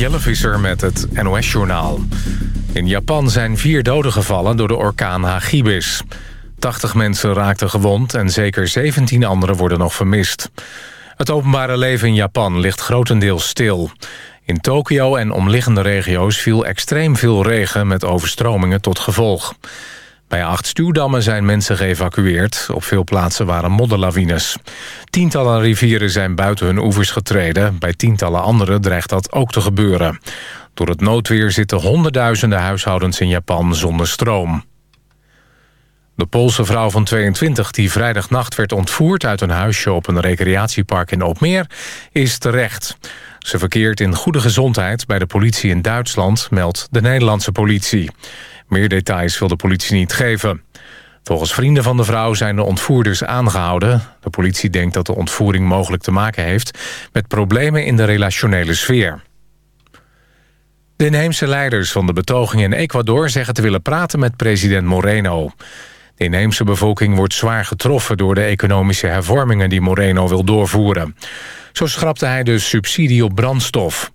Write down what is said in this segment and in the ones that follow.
Jelle Visser met het NOS-journaal. In Japan zijn vier doden gevallen door de orkaan Hagibis. 80 mensen raakten gewond en zeker 17 anderen worden nog vermist. Het openbare leven in Japan ligt grotendeels stil. In Tokio en omliggende regio's viel extreem veel regen... met overstromingen tot gevolg. Bij acht stuwdammen zijn mensen geëvacueerd. Op veel plaatsen waren modderlawines. Tientallen rivieren zijn buiten hun oevers getreden. Bij tientallen andere dreigt dat ook te gebeuren. Door het noodweer zitten honderdduizenden huishoudens in Japan zonder stroom. De Poolse vrouw van 22 die vrijdagnacht werd ontvoerd... uit een huisje op een recreatiepark in Opmeer, is terecht. Ze verkeert in goede gezondheid bij de politie in Duitsland... meldt de Nederlandse politie. Meer details wil de politie niet geven. Volgens vrienden van de vrouw zijn de ontvoerders aangehouden. De politie denkt dat de ontvoering mogelijk te maken heeft... met problemen in de relationele sfeer. De inheemse leiders van de betoging in Ecuador... zeggen te willen praten met president Moreno. De inheemse bevolking wordt zwaar getroffen... door de economische hervormingen die Moreno wil doorvoeren. Zo schrapte hij de subsidie op brandstof.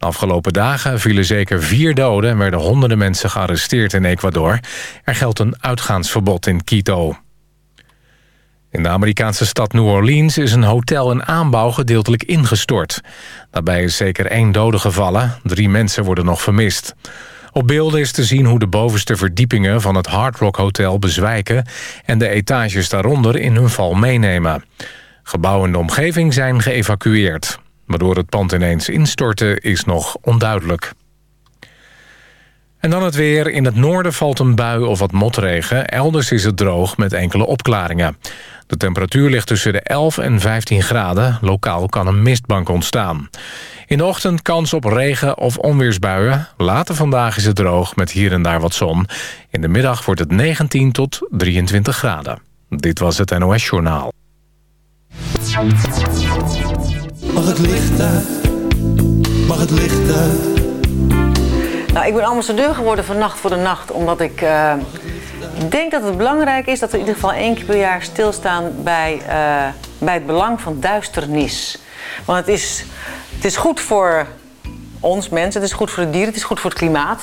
De afgelopen dagen vielen zeker vier doden... en werden honderden mensen gearresteerd in Ecuador. Er geldt een uitgaansverbod in Quito. In de Amerikaanse stad New Orleans is een hotel in aanbouw gedeeltelijk ingestort. Daarbij is zeker één dode gevallen. Drie mensen worden nog vermist. Op beelden is te zien hoe de bovenste verdiepingen van het Hard Rock Hotel bezwijken... en de etages daaronder in hun val meenemen. Gebouwen in de omgeving zijn geëvacueerd. Waardoor het pand ineens instortte is nog onduidelijk. En dan het weer. In het noorden valt een bui of wat motregen. Elders is het droog met enkele opklaringen. De temperatuur ligt tussen de 11 en 15 graden. Lokaal kan een mistbank ontstaan. In de ochtend kans op regen of onweersbuien. Later vandaag is het droog met hier en daar wat zon. In de middag wordt het 19 tot 23 graden. Dit was het NOS Journaal. Mag het licht uit? Mag het licht uit? Nou, ik ben ambassadeur geworden van Nacht voor de Nacht, omdat ik uh, denk dat het belangrijk is dat we in ieder geval één keer per jaar stilstaan bij, uh, bij het belang van duisternis. Want het is, het is goed voor ons mensen, het is goed voor de dieren, het is goed voor het klimaat.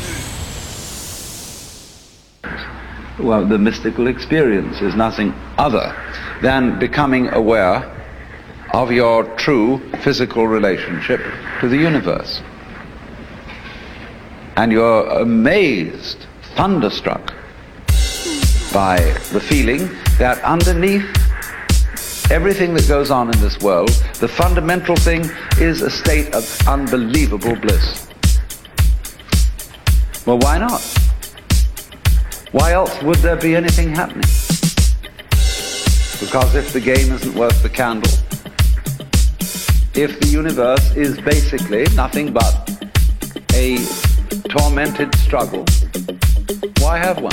Well, the mystical experience is nothing other than becoming aware of your true physical relationship to the universe. And you're amazed, thunderstruck by the feeling that underneath everything that goes on in this world, the fundamental thing is a state of unbelievable bliss. Well, why not? Why else would there be anything happening? Because if the game isn't worth the candle, if the universe is basically nothing but a tormented struggle, why have one?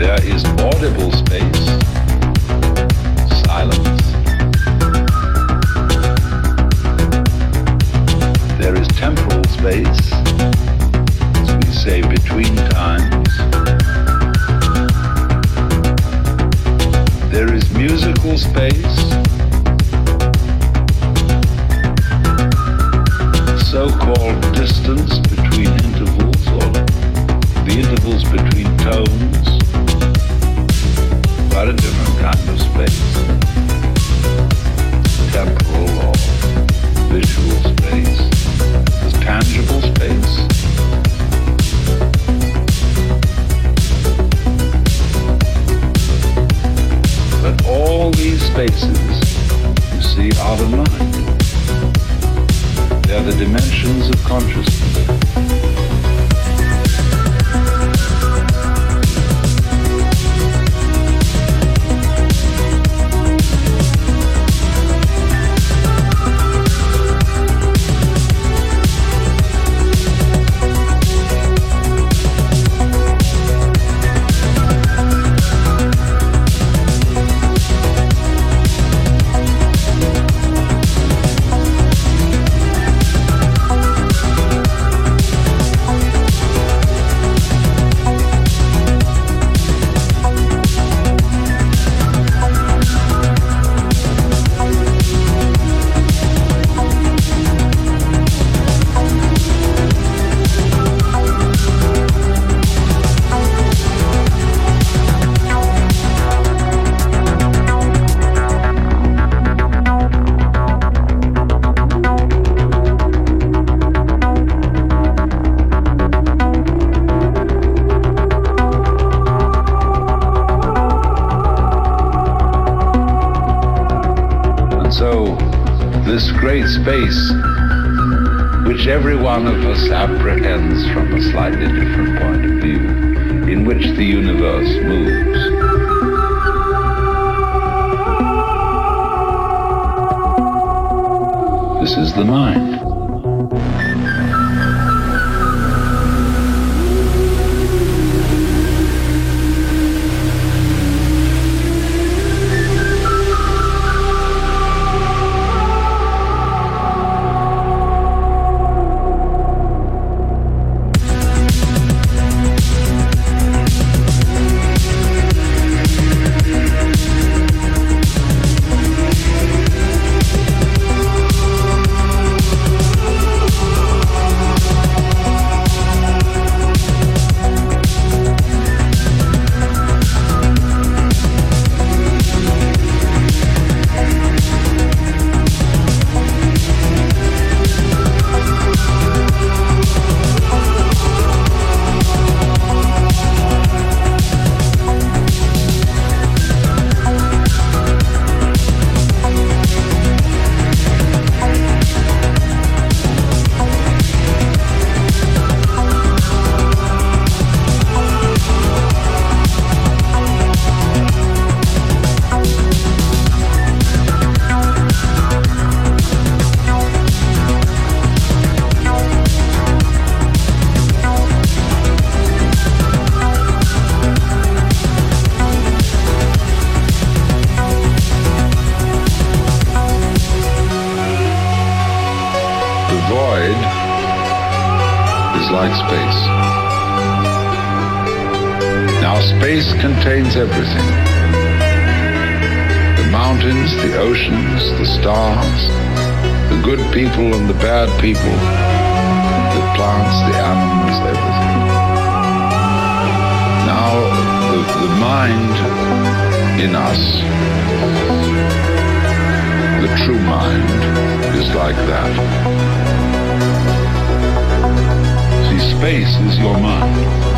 There is audible space, silence. There is temporal space, as we say, between times. There is musical space, so-called distance between intervals or the intervals between tones, a different kind of space. Temporal or visual space. Tangible space. But all these spaces, you see, are the mind. They're the dimensions of consciousness. Space, which every one of us apprehends from a slightly different point of view, in which the universe moves. This is the mind. Like space. Now, space contains everything the mountains, the oceans, the stars, the good people and the bad people, the plants, the animals, everything. Now, the, the mind in us, the true mind, is like that. Space is your mind.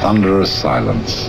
Thunderous silence.